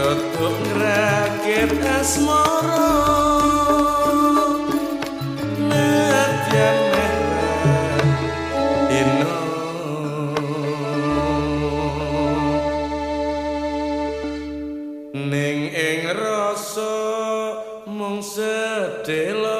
Betotuk ngrakit asmara. Nadyan Ning ing rasa mung sedelo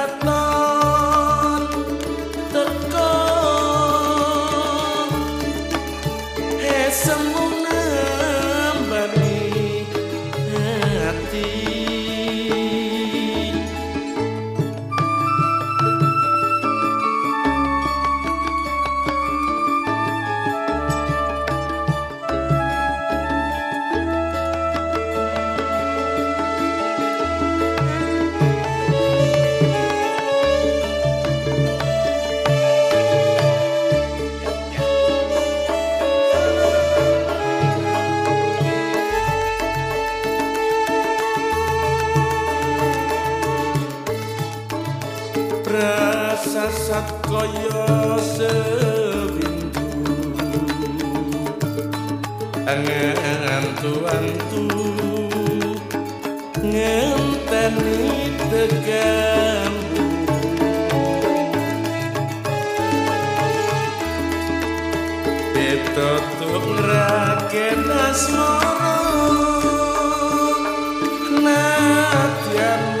prasasat kaya sebintu angantu-antu ngenteni tekan Betotuk raken asmara Nadyan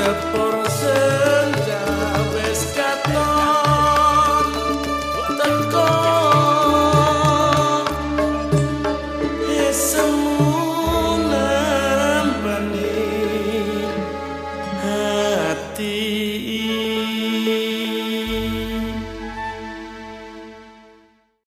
yen sepur